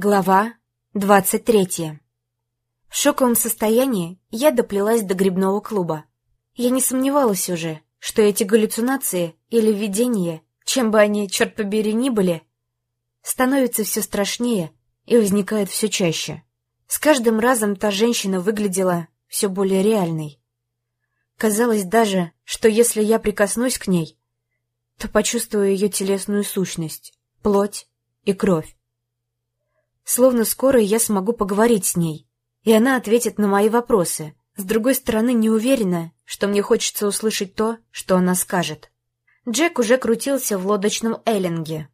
Глава двадцать третья. В шоковом состоянии я доплелась до грибного клуба. Я не сомневалась уже, что эти галлюцинации или видения, чем бы они, черт побери, ни были, становятся все страшнее и возникают все чаще. С каждым разом та женщина выглядела все более реальной. Казалось даже, что если я прикоснусь к ней, то почувствую ее телесную сущность, плоть и кровь. Словно скоро я смогу поговорить с ней, и она ответит на мои вопросы. С другой стороны, не уверена, что мне хочется услышать то, что она скажет. Джек уже крутился в лодочном эллинге.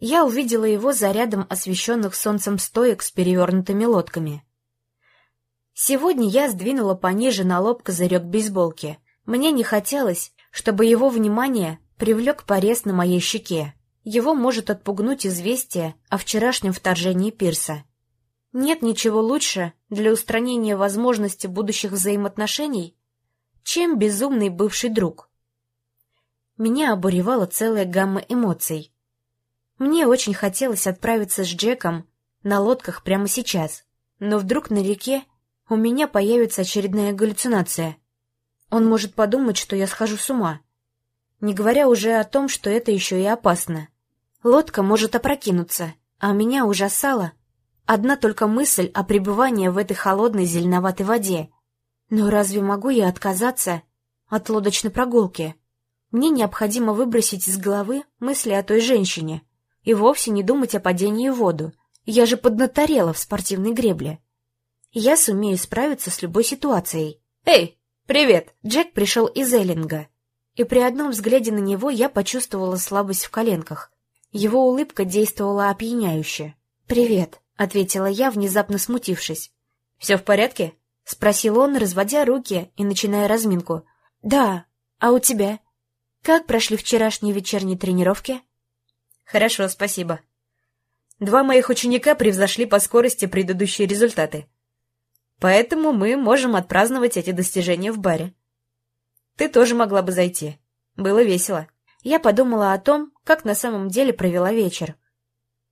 Я увидела его за рядом освещенных солнцем стоек с перевернутыми лодками. Сегодня я сдвинула пониже на лоб козырек бейсболки. Мне не хотелось, чтобы его внимание привлек порез на моей щеке. Его может отпугнуть известие о вчерашнем вторжении Пирса. Нет ничего лучше для устранения возможности будущих взаимоотношений, чем безумный бывший друг. Меня обуревала целая гамма эмоций. Мне очень хотелось отправиться с Джеком на лодках прямо сейчас, но вдруг на реке у меня появится очередная галлюцинация. Он может подумать, что я схожу с ума, не говоря уже о том, что это еще и опасно. Лодка может опрокинуться, а меня ужасала одна только мысль о пребывании в этой холодной зеленоватой воде. Но разве могу я отказаться от лодочной прогулки? Мне необходимо выбросить из головы мысли о той женщине и вовсе не думать о падении в воду. Я же поднаторела в спортивной гребле. Я сумею справиться с любой ситуацией. «Эй, привет!» Джек пришел из Эллинга, и при одном взгляде на него я почувствовала слабость в коленках. Его улыбка действовала опьяняюще. «Привет», — ответила я, внезапно смутившись. «Все в порядке?» — спросил он, разводя руки и начиная разминку. «Да, а у тебя? Как прошли вчерашние вечерние тренировки?» «Хорошо, спасибо. Два моих ученика превзошли по скорости предыдущие результаты. Поэтому мы можем отпраздновать эти достижения в баре. Ты тоже могла бы зайти. Было весело». Я подумала о том, как на самом деле провела вечер,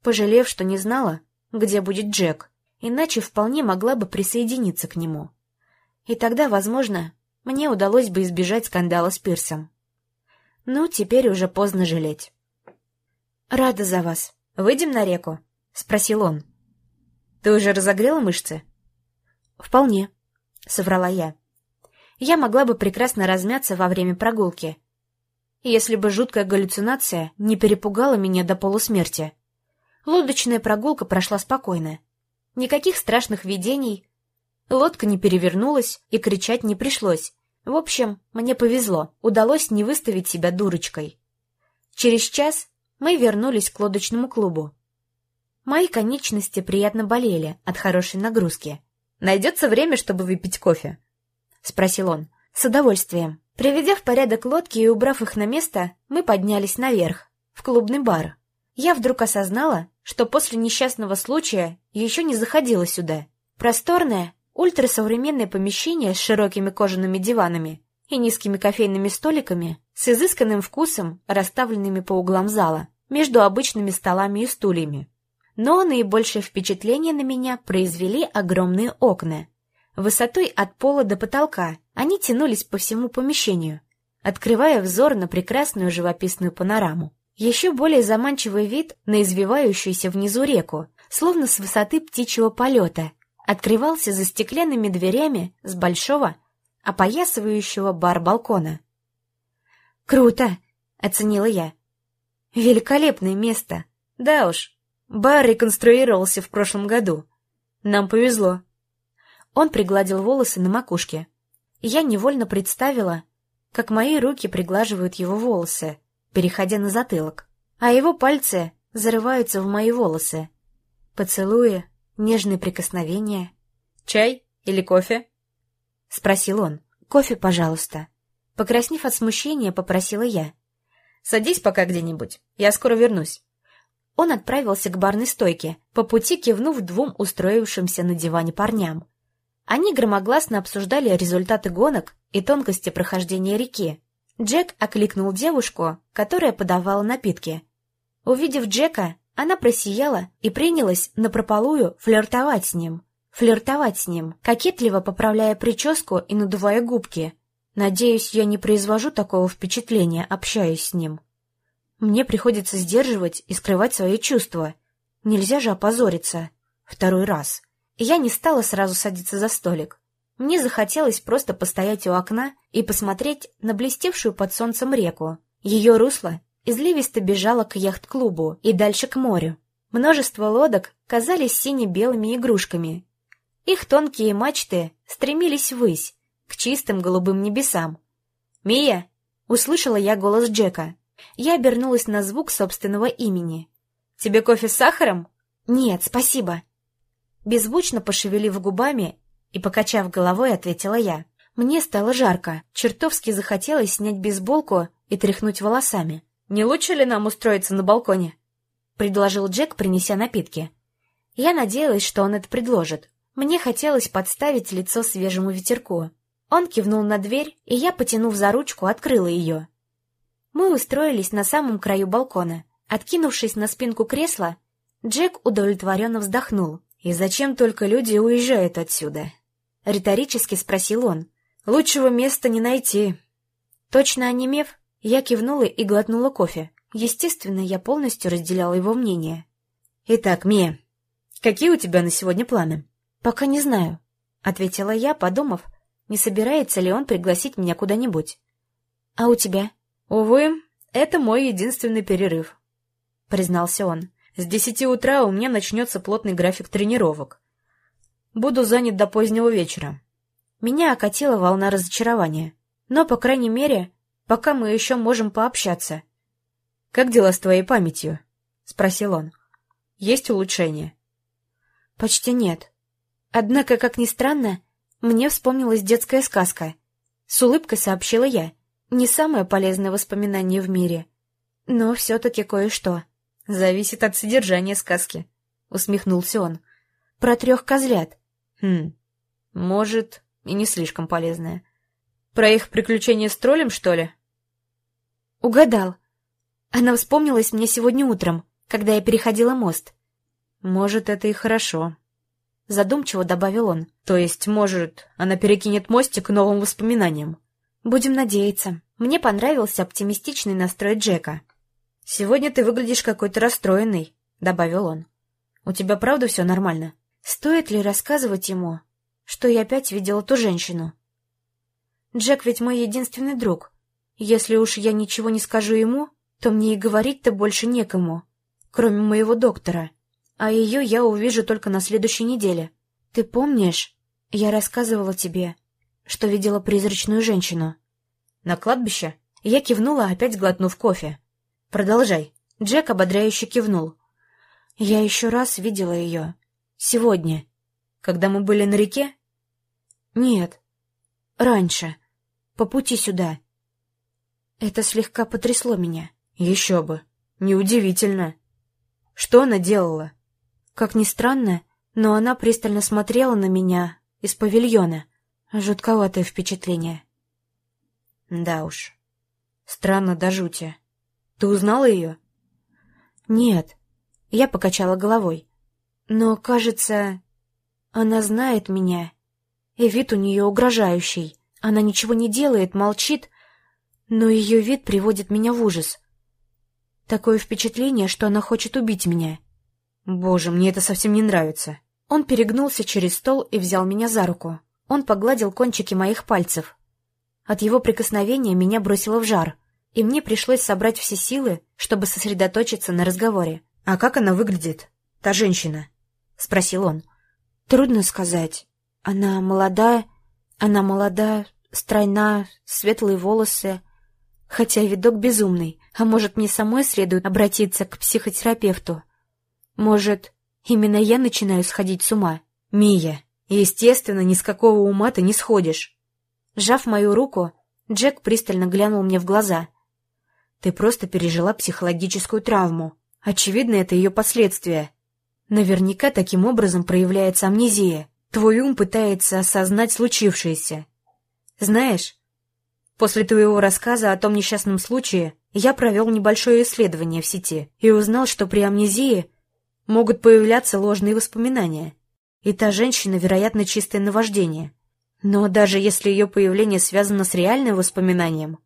пожалев, что не знала, где будет Джек, иначе вполне могла бы присоединиться к нему. И тогда, возможно, мне удалось бы избежать скандала с Пирсом. Ну, теперь уже поздно жалеть. «Рада за вас. Выйдем на реку?» — спросил он. «Ты уже разогрела мышцы?» «Вполне», — соврала я. Я могла бы прекрасно размяться во время прогулки, если бы жуткая галлюцинация не перепугала меня до полусмерти. Лодочная прогулка прошла спокойно. Никаких страшных видений. Лодка не перевернулась, и кричать не пришлось. В общем, мне повезло, удалось не выставить себя дурочкой. Через час мы вернулись к лодочному клубу. Мои конечности приятно болели от хорошей нагрузки. «Найдется время, чтобы выпить кофе?» — спросил он. «С удовольствием». Приведя в порядок лодки и убрав их на место, мы поднялись наверх, в клубный бар. Я вдруг осознала, что после несчастного случая еще не заходила сюда. Просторное, ультрасовременное помещение с широкими кожаными диванами и низкими кофейными столиками с изысканным вкусом, расставленными по углам зала, между обычными столами и стульями. Но наибольшее впечатление на меня произвели огромные окна, Высотой от пола до потолка они тянулись по всему помещению, открывая взор на прекрасную живописную панораму. Еще более заманчивый вид на извивающуюся внизу реку, словно с высоты птичьего полета, открывался за стеклянными дверями с большого, опоясывающего бар балкона. «Круто!» — оценила я. «Великолепное место!» «Да уж, бар реконструировался в прошлом году. Нам повезло». Он пригладил волосы на макушке. Я невольно представила, как мои руки приглаживают его волосы, переходя на затылок, а его пальцы зарываются в мои волосы. Поцелуи, нежные прикосновения. «Чай или кофе?» — спросил он. «Кофе, пожалуйста». Покраснев от смущения, попросила я. «Садись пока где-нибудь, я скоро вернусь». Он отправился к барной стойке, по пути кивнув двум устроившимся на диване парням. Они громогласно обсуждали результаты гонок и тонкости прохождения реки. Джек окликнул девушку, которая подавала напитки. Увидев Джека, Она просияла и принялась напропалую флиртовать с ним. Флиртовать с ним, кокетливо поправляя прическу и надувая губки. Надеюсь, я не произвожу такого впечатления, общаясь с ним. Мне приходится сдерживать и скрывать свои чувства. Нельзя же опозориться. Второй раз. Я не стала сразу садиться за столик. Мне захотелось просто постоять у окна и посмотреть на блестевшую под солнцем реку. Ее русло изливисто бежало к яхт-клубу и дальше к морю. Множество лодок казались сине-белыми игрушками. Их тонкие мачты стремились ввысь, к чистым голубым небесам. «Мия!» — услышала я голос Джека. Я обернулась на звук собственного имени. «Тебе кофе с сахаром?» «Нет, спасибо». Беззвучно пошевелив губами и, покачав головой, ответила я. Мне стало жарко, чертовски захотелось снять бейсболку и тряхнуть волосами. «Не лучше ли нам устроиться на балконе?» — предложил Джек, принеся напитки. Я надеялась, что он это предложит. Мне хотелось подставить лицо свежему ветерку. Он кивнул на дверь, и я, потянув за ручку, открыла ее. Мы устроились на самом краю балкона. Откинувшись на спинку кресла, Джек удовлетворенно вздохнул. «И зачем только люди уезжают отсюда?» — риторически спросил он. «Лучшего места не найти». Точно онемев, я кивнула и глотнула кофе. Естественно, я полностью разделяла его мнение. «Итак, Мия, какие у тебя на сегодня планы?» «Пока не знаю», — ответила я, подумав, не собирается ли он пригласить меня куда-нибудь. «А у тебя?» «Увы, это мой единственный перерыв», — признался он. «С десяти утра у меня начнется плотный график тренировок. Буду занят до позднего вечера». Меня окатила волна разочарования. Но, по крайней мере, пока мы еще можем пообщаться. «Как дела с твоей памятью?» — спросил он. «Есть улучшения?» «Почти нет. Однако, как ни странно, мне вспомнилась детская сказка. С улыбкой сообщила я. Не самое полезное воспоминание в мире, но все-таки кое-что. Зависит от содержания сказки, усмехнулся он. Про трех козлят. Хм, может, и не слишком полезное. Про их приключения с троллем, что ли? Угадал. Она вспомнилась мне сегодня утром, когда я переходила мост. Может, это и хорошо. Задумчиво добавил он. То есть, может, она перекинет мостик новым воспоминаниям. Будем надеяться. Мне понравился оптимистичный настрой Джека. «Сегодня ты выглядишь какой-то расстроенный», — добавил он. «У тебя правда все нормально? Стоит ли рассказывать ему, что я опять видела ту женщину?» «Джек ведь мой единственный друг. Если уж я ничего не скажу ему, то мне и говорить-то больше некому, кроме моего доктора. А ее я увижу только на следующей неделе. Ты помнишь, я рассказывала тебе, что видела призрачную женщину. На кладбище? Я кивнула, опять глотнув кофе. Продолжай. Джек ободряюще кивнул. Я еще раз видела ее. Сегодня. Когда мы были на реке? Нет. Раньше. По пути сюда. Это слегка потрясло меня. Еще бы. Неудивительно. Что она делала? Как ни странно, но она пристально смотрела на меня из павильона. Жутковатое впечатление. Да уж. Странно до жути. Ты узнала ее? Нет. Я покачала головой. Но, кажется, она знает меня. И вид у нее угрожающий. Она ничего не делает, молчит, но ее вид приводит меня в ужас. Такое впечатление, что она хочет убить меня. Боже, мне это совсем не нравится. Он перегнулся через стол и взял меня за руку. Он погладил кончики моих пальцев. От его прикосновения меня бросило в жар, и мне пришлось собрать все силы, чтобы сосредоточиться на разговоре. «А как она выглядит, та женщина?» — спросил он. «Трудно сказать. Она молодая, она молода, стройна, светлые волосы, хотя видок безумный. А может, мне самой следует обратиться к психотерапевту? Может, именно я начинаю сходить с ума? Мия, Естественно, ни с какого ума ты не сходишь. Сжав мою руку, Джек пристально глянул мне в глаза. Ты просто пережила психологическую травму. Очевидно, это ее последствия. Наверняка таким образом проявляется амнезия. Твой ум пытается осознать случившееся. Знаешь, после твоего рассказа о том несчастном случае Я провел небольшое исследование в сети и узнал, что при амнезии могут появляться ложные воспоминания. И та женщина, вероятно, чистое наваждение. Но даже если ее появление связано с реальным воспоминанием,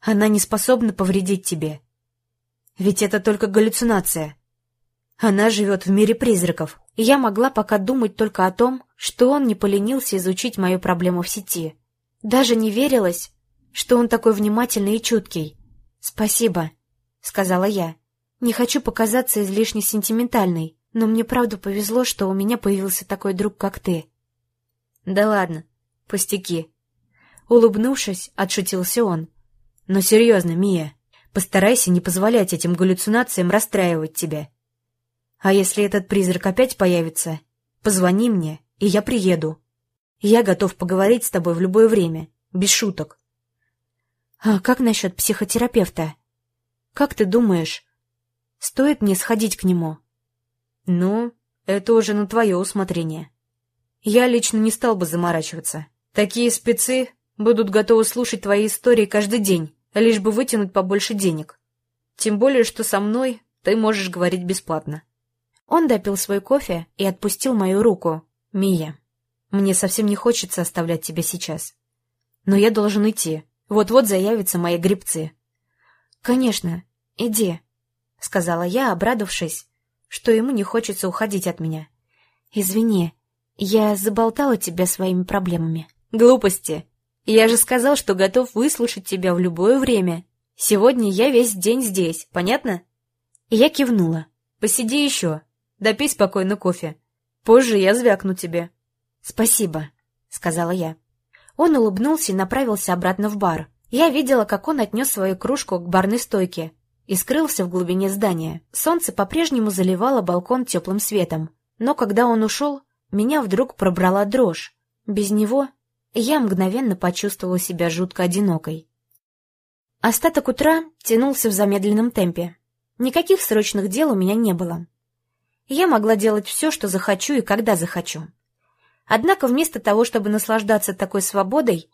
она не способна повредить тебе. Ведь это только галлюцинация. Она живет в мире призраков, я могла пока думать только о том, что он не поленился изучить мою проблему в сети. Даже не верилось, что он такой внимательный и чуткий. «Спасибо», — сказала я. «Не хочу показаться излишне сентиментальной, но мне правда повезло, что у меня появился такой друг, как ты». «Да ладно, пустяки». Улыбнувшись, отшутился он. «Но серьезно, Мия, постарайся не позволять этим галлюцинациям расстраивать тебя. А если этот призрак опять появится, позвони мне, и я приеду. Я готов поговорить с тобой в любое время, без шуток. «А как насчет психотерапевта? Как ты думаешь, стоит мне сходить к нему?» «Ну, это уже на твое усмотрение. Я лично не стал бы заморачиваться. Такие спецы будут готовы слушать твои истории каждый день, лишь бы вытянуть побольше денег. Тем более, что со мной ты можешь говорить бесплатно». Он допил свой кофе и отпустил мою руку. «Мия, мне совсем не хочется оставлять тебя сейчас. Но я должен идти. Вот-вот заявятся мои грибцы. «Конечно, иди», — сказала я, обрадовавшись, что ему не хочется уходить от меня. «Извини, я заболтала тебя своими проблемами». «Глупости. Я же сказал, что готов выслушать тебя в любое время. Сегодня я весь день здесь, понятно?» я кивнула. «Посиди еще. Допей спокойно кофе. Позже я звякну тебе». «Спасибо», — сказала я. Он улыбнулся и направился обратно в бар. Я видела, как он отнес свою кружку к барной стойке и скрылся в глубине здания. Солнце по-прежнему заливало балкон теплым светом. Но когда он ушел, меня вдруг пробрала дрожь. Без него я мгновенно почувствовала себя жутко одинокой. Остаток утра тянулся в замедленном темпе. Никаких срочных дел у меня не было. Я могла делать все, что захочу и когда захочу. Однако вместо того, чтобы наслаждаться такой свободой,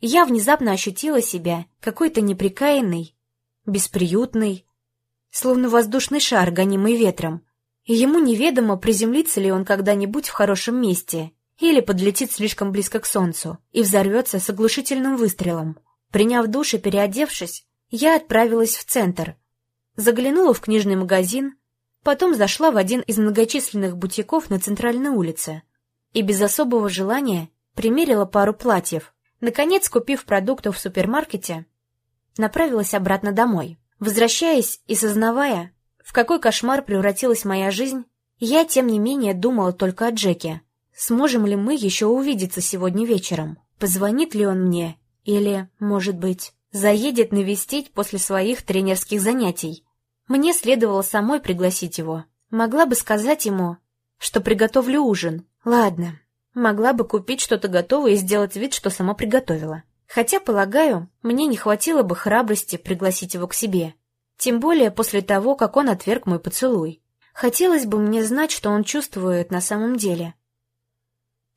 я внезапно ощутила себя какой-то неприкаянной, бесприютной, словно воздушный шар, гонимый ветром, и ему неведомо, приземлится ли он когда-нибудь в хорошем месте или подлетит слишком близко к солнцу и взорвется с оглушительным выстрелом. Приняв душ и переодевшись, я отправилась в центр, заглянула в книжный магазин, потом зашла в один из многочисленных бутиков на центральной улице — и без особого желания примерила пару платьев. Наконец, купив продуктов в супермаркете, направилась обратно домой. Возвращаясь и сознавая, в какой кошмар превратилась моя жизнь, я, тем не менее, думала только о Джеке. Сможем ли мы еще увидеться сегодня вечером? Позвонит ли он мне? Или, может быть, заедет навестить после своих тренерских занятий? Мне следовало самой пригласить его. Могла бы сказать ему, что приготовлю ужин, Ладно, могла бы купить что-то готовое и сделать вид, что сама приготовила. Хотя, полагаю, мне не хватило бы храбрости пригласить его к себе. Тем более после того, как он отверг мой поцелуй. Хотелось бы мне знать, что он чувствует на самом деле.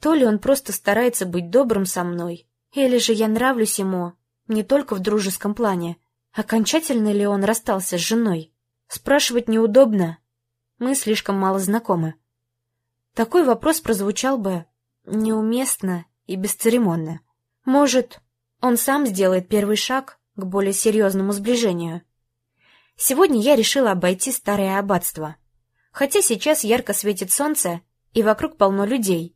То ли он просто старается быть добрым со мной, или же я нравлюсь ему не только в дружеском плане. Окончательно ли он расстался с женой? Спрашивать неудобно. Мы слишком мало знакомы. Такой вопрос прозвучал бы неуместно и бесцеремонно. Может, он сам сделает первый шаг к более серьезному сближению. Сегодня я решила обойти старое аббатство. Хотя сейчас ярко светит солнце, и вокруг полно людей.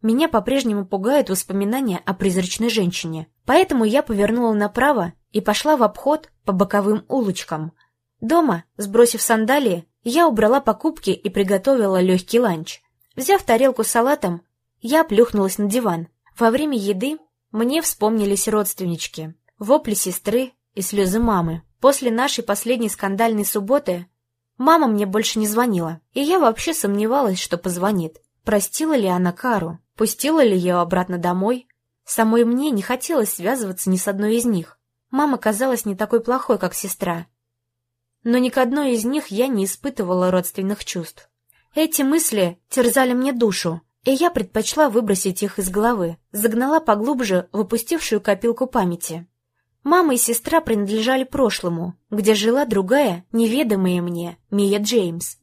Меня по-прежнему пугают воспоминания о призрачной женщине. Поэтому я повернула направо и пошла в обход по боковым улочкам. Дома, сбросив сандалии, я убрала покупки и приготовила легкий ланч. Взяв тарелку с салатом, я плюхнулась на диван. Во время еды мне вспомнились родственнички, вопли сестры и слезы мамы. После нашей последней скандальной субботы мама мне больше не звонила, и я вообще сомневалась, что позвонит. Простила ли она Кару? Пустила ли ее обратно домой? Самой мне не хотелось связываться ни с одной из них. Мама казалась не такой плохой, как сестра. Но ни к одной из них я не испытывала родственных чувств. Эти мысли терзали мне душу, и я предпочла выбросить их из головы, загнала поглубже в опустевшую копилку памяти. Мама и сестра принадлежали прошлому, где жила другая, неведомая мне, Мия Джеймс.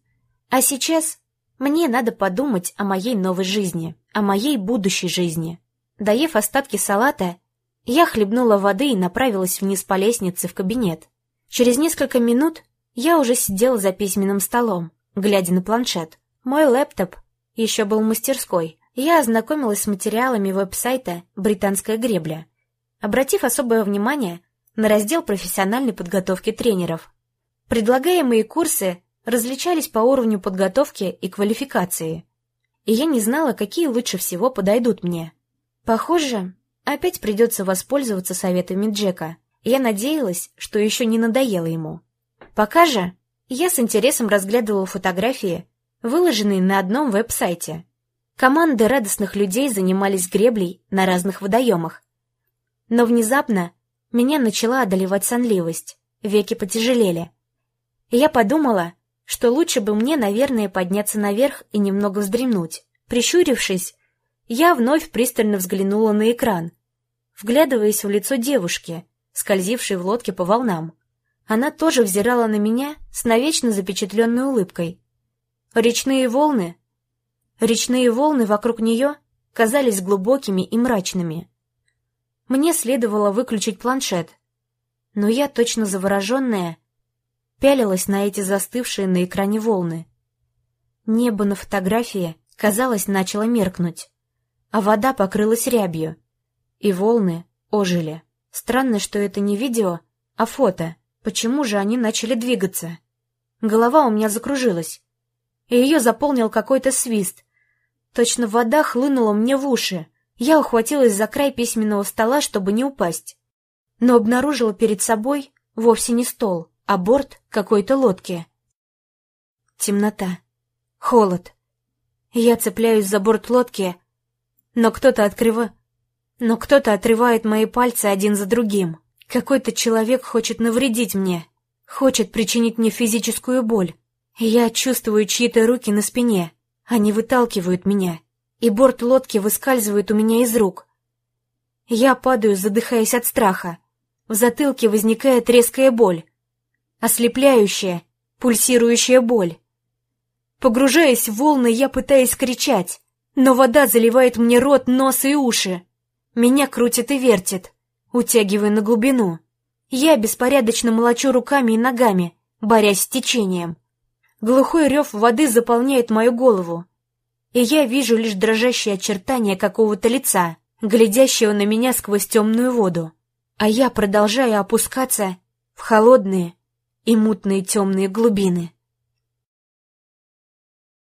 А сейчас мне надо подумать о моей новой жизни, о моей будущей жизни. Доев остатки салата, я хлебнула воды и направилась вниз по лестнице в кабинет. Через несколько минут я уже сидела за письменным столом, глядя на планшет. Мой лэптоп еще был в мастерской. Я ознакомилась с материалами веб-сайта «Британская гребля», обратив особое внимание на раздел профессиональной подготовки тренеров. Предлагаемые курсы различались по уровню подготовки и квалификации, и я не знала, какие лучше всего подойдут мне. Похоже, опять придется воспользоваться советами Джека. Я надеялась, что еще не надоело ему. Пока же я с интересом разглядывала фотографии, выложенные на одном веб-сайте. Команды радостных людей занимались греблей на разных водоемах. Но внезапно меня начала одолевать сонливость, веки потяжелели. И я подумала, что лучше бы мне, наверное, подняться наверх и немного вздремнуть. Прищурившись, я вновь пристально взглянула на экран, вглядываясь в лицо девушки, скользившей в лодке по волнам. Она тоже взирала на меня с навечно запечатленной улыбкой. Речные волны... Речные волны вокруг нее казались глубокими и мрачными. Мне следовало выключить планшет, но я, точно завороженная, пялилась на эти застывшие на экране волны. Небо на фотографии, казалось, начало меркнуть, а вода покрылась рябью, и волны ожили. Странно, что это не видео, а фото. Почему же они начали двигаться? Голова у меня закружилась, и ее заполнил какой-то свист. Точно вода хлынула мне в уши. Я ухватилась за край письменного стола, чтобы не упасть, но обнаружила перед собой вовсе не стол, а борт какой-то лодки. Темнота. Холод. Я цепляюсь за борт лодки, но кто-то открыва... Но кто-то отрывает мои пальцы один за другим. Какой-то человек хочет навредить мне, хочет причинить мне физическую боль. Я чувствую чьи-то руки на спине. Они выталкивают меня, и борт лодки выскальзывает у меня из рук. Я падаю, задыхаясь от страха. В затылке возникает резкая боль ослепляющая, пульсирующая боль. Погружаясь в волны, я пытаюсь кричать, но вода заливает мне рот, нос и уши. Меня крутит и вертит, утягивая на глубину. Я беспорядочно молочу руками и ногами, борясь с течением. Глухой рев воды заполняет мою голову, и я вижу лишь дрожащие очертания какого-то лица, глядящего на меня сквозь темную воду. А я продолжаю опускаться в холодные, и мутные темные глубины.